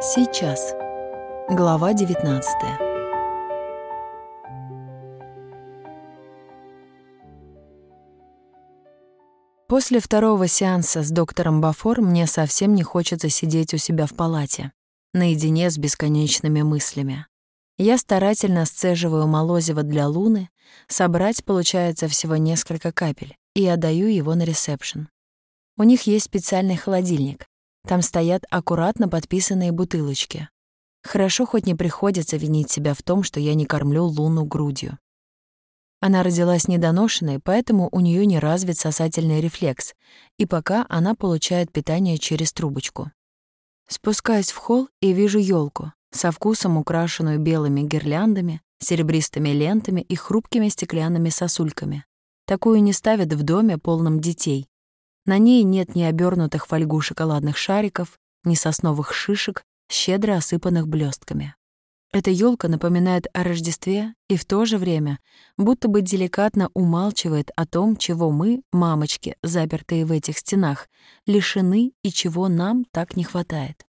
Сейчас. Глава 19. После второго сеанса с доктором Бафор мне совсем не хочется сидеть у себя в палате, наедине с бесконечными мыслями. Я старательно сцеживаю молозиво для Луны, собрать получается всего несколько капель, и отдаю его на ресепшн. У них есть специальный холодильник, там стоят аккуратно подписанные бутылочки. Хорошо хоть не приходится винить себя в том, что я не кормлю Луну грудью. Она родилась недоношенной, поэтому у нее не развит сосательный рефлекс, и пока она получает питание через трубочку. Спускаюсь в холл и вижу елку со вкусом украшенную белыми гирляндами, серебристыми лентами и хрупкими стеклянными сосульками. Такую не ставят в доме, полном детей, на ней нет ни обернутых фольгу шоколадных шариков, ни сосновых шишек, щедро осыпанных блестками. Эта елка напоминает о Рождестве и в то же время будто бы деликатно умалчивает о том, чего мы, мамочки, запертые в этих стенах, лишены и чего нам так не хватает.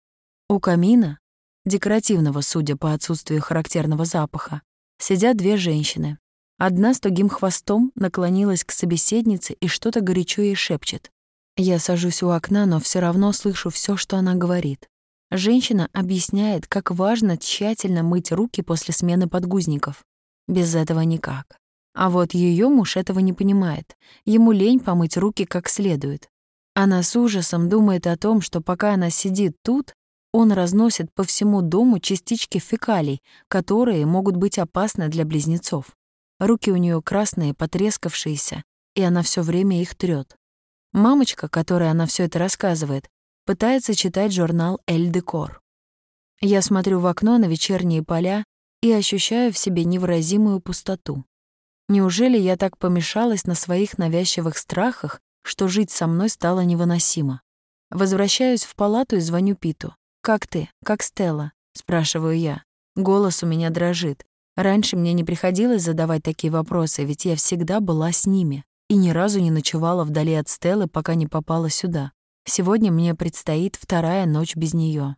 У камина, декоративного, судя по отсутствию характерного запаха, сидят две женщины. Одна с тугим хвостом наклонилась к собеседнице и что-то горячо ей шепчет. Я сажусь у окна, но все равно слышу все, что она говорит. Женщина объясняет, как важно тщательно мыть руки после смены подгузников. Без этого никак. А вот ее муж этого не понимает. Ему лень помыть руки как следует. Она с ужасом думает о том, что пока она сидит тут, он разносит по всему дому частички фекалий, которые могут быть опасны для близнецов. Руки у нее красные, потрескавшиеся, и она все время их трёт. Мамочка, которой она все это рассказывает, пытается читать журнал «Эль Декор». Я смотрю в окно на вечерние поля и ощущаю в себе невыразимую пустоту. Неужели я так помешалась на своих навязчивых страхах, что жить со мной стало невыносимо? Возвращаюсь в палату и звоню Питу. «Как ты? Как Стелла?» — спрашиваю я. Голос у меня дрожит. Раньше мне не приходилось задавать такие вопросы, ведь я всегда была с ними и ни разу не ночевала вдали от Стеллы, пока не попала сюда. Сегодня мне предстоит вторая ночь без нее.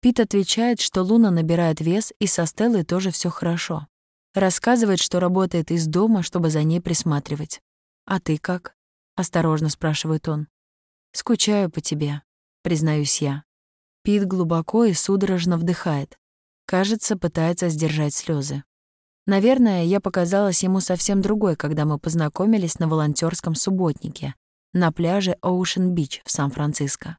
Пит отвечает, что Луна набирает вес, и со Стеллой тоже все хорошо. Рассказывает, что работает из дома, чтобы за ней присматривать. «А ты как?» — осторожно спрашивает он. «Скучаю по тебе», — признаюсь я. Пит глубоко и судорожно вдыхает. Кажется, пытается сдержать слезы. Наверное, я показалась ему совсем другой, когда мы познакомились на волонтерском субботнике на пляже Оушен-Бич в Сан-Франциско.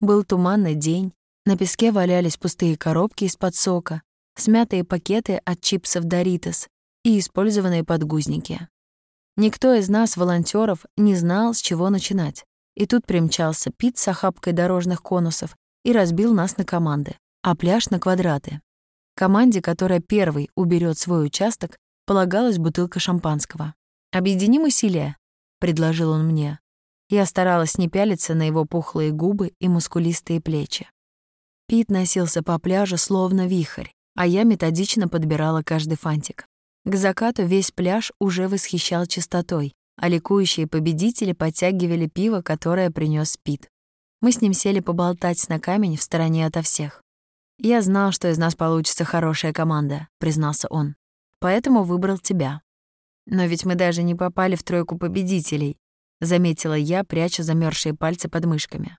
Был туманный день, на песке валялись пустые коробки из-под сока, смятые пакеты от чипсов Doritos и использованные подгузники. Никто из нас, волонтеров, не знал, с чего начинать. И тут примчался Пит с охапкой дорожных конусов и разбил нас на команды, а пляж — на квадраты. Команде, которая первой уберет свой участок, полагалась бутылка шампанского. «Объединим усилия», — предложил он мне. Я старалась не пялиться на его пухлые губы и мускулистые плечи. Пит носился по пляжу словно вихрь, а я методично подбирала каждый фантик. К закату весь пляж уже восхищал чистотой, а ликующие победители подтягивали пиво, которое принес Пит. Мы с ним сели поболтать на камень в стороне ото всех. «Я знал, что из нас получится хорошая команда», — признался он. «Поэтому выбрал тебя». «Но ведь мы даже не попали в тройку победителей», — заметила я, пряча замерзшие пальцы под мышками.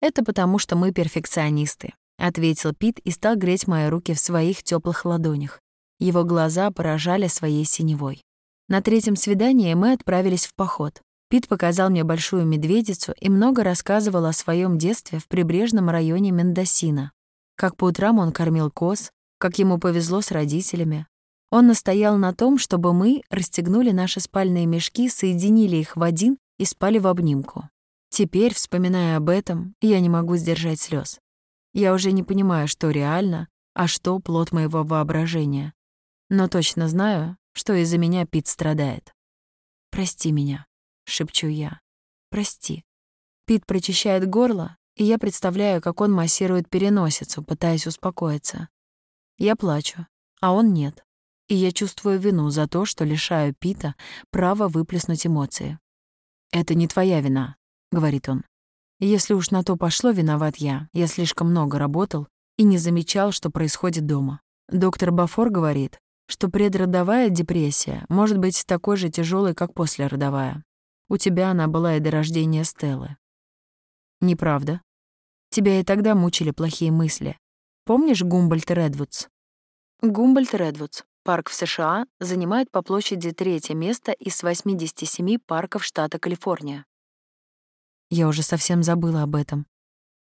«Это потому, что мы перфекционисты», — ответил Пит и стал греть мои руки в своих теплых ладонях. Его глаза поражали своей синевой. На третьем свидании мы отправились в поход. Пит показал мне большую медведицу и много рассказывал о своем детстве в прибрежном районе Мендосина как по утрам он кормил коз, как ему повезло с родителями. Он настоял на том, чтобы мы расстегнули наши спальные мешки, соединили их в один и спали в обнимку. Теперь, вспоминая об этом, я не могу сдержать слез. Я уже не понимаю, что реально, а что плод моего воображения. Но точно знаю, что из-за меня Пит страдает. «Прости меня», — шепчу я. «Прости». Пит прочищает горло, и я представляю, как он массирует переносицу, пытаясь успокоиться. Я плачу, а он нет. И я чувствую вину за то, что лишаю Пита права выплеснуть эмоции. «Это не твоя вина», — говорит он. «Если уж на то пошло, виноват я. Я слишком много работал, и не замечал, что происходит дома. Доктор Бафор говорит, что предродовая депрессия может быть такой же тяжелой, как послеродовая. У тебя она была и до рождения Стеллы. Неправда. Тебя и тогда мучили плохие мысли. Помнишь Гумбольд Редвудс? Гумбольд Редвудс, парк в США, занимает по площади третье место из 87 парков штата Калифорния. Я уже совсем забыла об этом.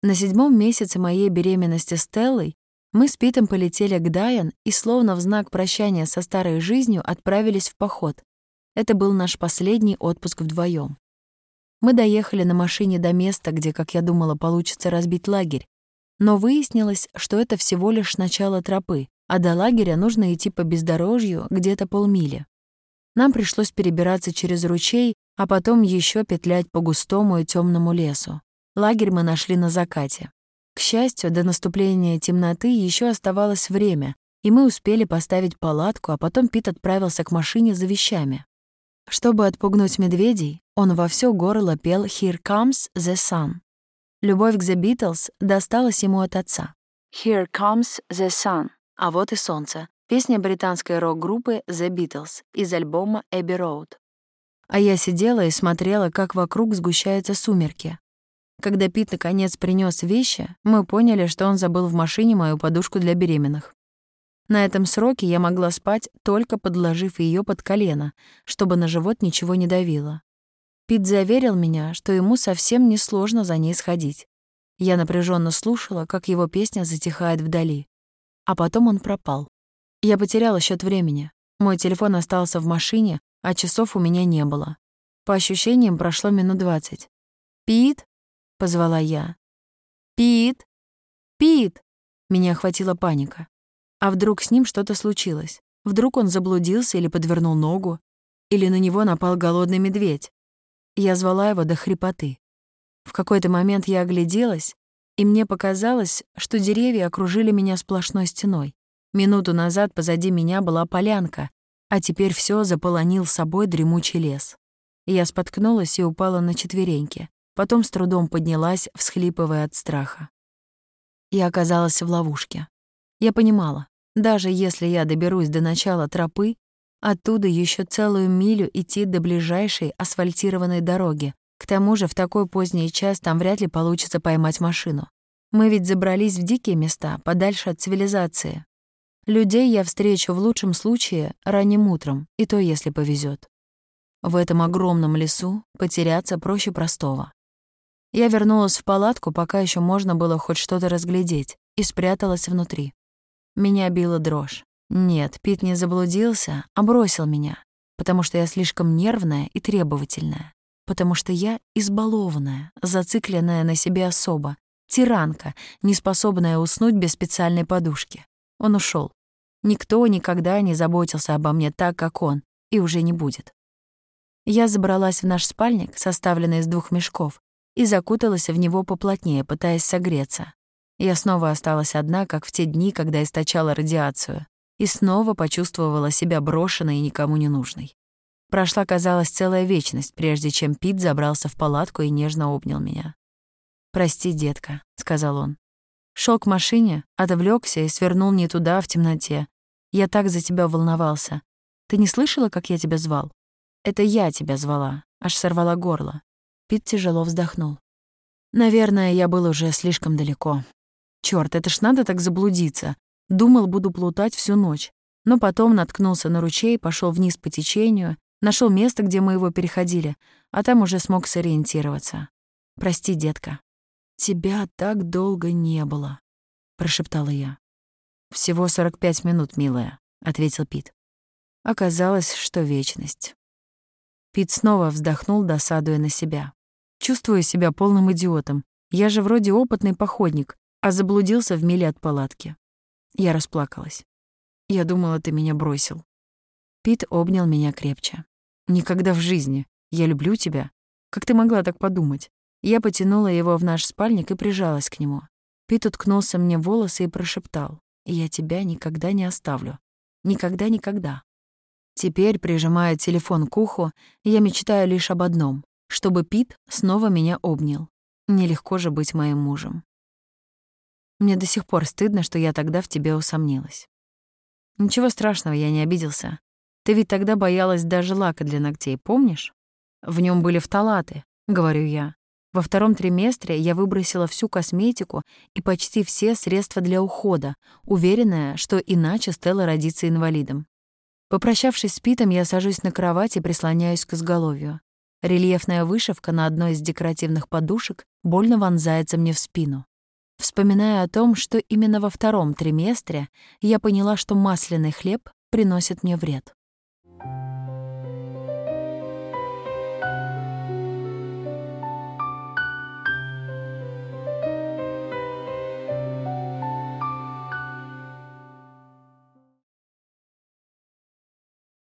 На седьмом месяце моей беременности Стеллой мы с Питом полетели к Дайан и словно в знак прощания со старой жизнью отправились в поход. Это был наш последний отпуск вдвоем. Мы доехали на машине до места, где, как я думала, получится разбить лагерь. Но выяснилось, что это всего лишь начало тропы, а до лагеря нужно идти по бездорожью где-то полмили. Нам пришлось перебираться через ручей, а потом еще петлять по густому и темному лесу. Лагерь мы нашли на закате. К счастью, до наступления темноты еще оставалось время, и мы успели поставить палатку, а потом Пит отправился к машине за вещами. Чтобы отпугнуть медведей, он во всё горло пел «Here comes the sun». Любовь к The Beatles досталась ему от отца. «Here comes the sun», а вот и солнце. Песня британской рок-группы The Beatles из альбома Abbey Road. А я сидела и смотрела, как вокруг сгущаются сумерки, когда Пит наконец принес вещи, мы поняли, что он забыл в машине мою подушку для беременных. На этом сроке я могла спать, только подложив ее под колено, чтобы на живот ничего не давило. Пит заверил меня, что ему совсем не сложно за ней сходить. Я напряженно слушала, как его песня затихает вдали. А потом он пропал. Я потеряла счет времени. Мой телефон остался в машине, а часов у меня не было. По ощущениям, прошло минут двадцать. «Пит?» — позвала я. «Пит! Пит!» Меня охватила паника. А вдруг с ним что-то случилось? Вдруг он заблудился или подвернул ногу? Или на него напал голодный медведь? Я звала его до хрипоты. В какой-то момент я огляделась, и мне показалось, что деревья окружили меня сплошной стеной. Минуту назад позади меня была полянка, а теперь все заполонил собой дремучий лес. Я споткнулась и упала на четвереньки. Потом с трудом поднялась, всхлипывая от страха. Я оказалась в ловушке. Я понимала, даже если я доберусь до начала тропы, оттуда еще целую милю идти до ближайшей асфальтированной дороги. К тому же в такой поздний час там вряд ли получится поймать машину. Мы ведь забрались в дикие места, подальше от цивилизации. Людей я встречу в лучшем случае ранним утром, и то, если повезет. В этом огромном лесу потеряться проще простого. Я вернулась в палатку, пока еще можно было хоть что-то разглядеть, и спряталась внутри. Меня била дрожь. Нет, Пит не заблудился, а бросил меня, потому что я слишком нервная и требовательная, потому что я избалованная, зацикленная на себе особа, тиранка, неспособная уснуть без специальной подушки. Он ушел. Никто никогда не заботился обо мне так, как он, и уже не будет. Я забралась в наш спальник, составленный из двух мешков, и закуталась в него поплотнее, пытаясь согреться. Я снова осталась одна, как в те дни, когда источала радиацию, и снова почувствовала себя брошенной и никому не нужной. Прошла, казалось, целая вечность, прежде чем Пит забрался в палатку и нежно обнял меня. «Прости, детка», — сказал он. Шел к машине, отвлекся и свернул не туда, в темноте. Я так за тебя волновался. Ты не слышала, как я тебя звал? Это я тебя звала, аж сорвала горло. Пит тяжело вздохнул. Наверное, я был уже слишком далеко. Чёрт, это ж надо так заблудиться. Думал, буду плутать всю ночь. Но потом наткнулся на ручей, пошел вниз по течению, нашел место, где мы его переходили, а там уже смог сориентироваться. Прости, детка. Тебя так долго не было, прошептала я. Всего 45 минут, милая, ответил Пит. Оказалось, что вечность. Пит снова вздохнул, досадуя на себя. Чувствую себя полным идиотом. Я же вроде опытный походник, а заблудился в миле от палатки. Я расплакалась. Я думала, ты меня бросил. Пит обнял меня крепче. Никогда в жизни. Я люблю тебя. Как ты могла так подумать? Я потянула его в наш спальник и прижалась к нему. Пит уткнулся мне в волосы и прошептал. «Я тебя никогда не оставлю. Никогда-никогда». Теперь, прижимая телефон к уху, я мечтаю лишь об одном — чтобы Пит снова меня обнял. Нелегко же быть моим мужем. Мне до сих пор стыдно, что я тогда в тебе усомнилась. Ничего страшного, я не обиделся. Ты ведь тогда боялась даже лака для ногтей, помнишь? В нем были фталаты, говорю я. Во втором триместре я выбросила всю косметику и почти все средства для ухода, уверенная, что иначе Стелла родится инвалидом. Попрощавшись с Питом, я сажусь на кровать и прислоняюсь к изголовью. Рельефная вышивка на одной из декоративных подушек больно вонзается мне в спину. Вспоминая о том, что именно во втором триместре я поняла, что масляный хлеб приносит мне вред.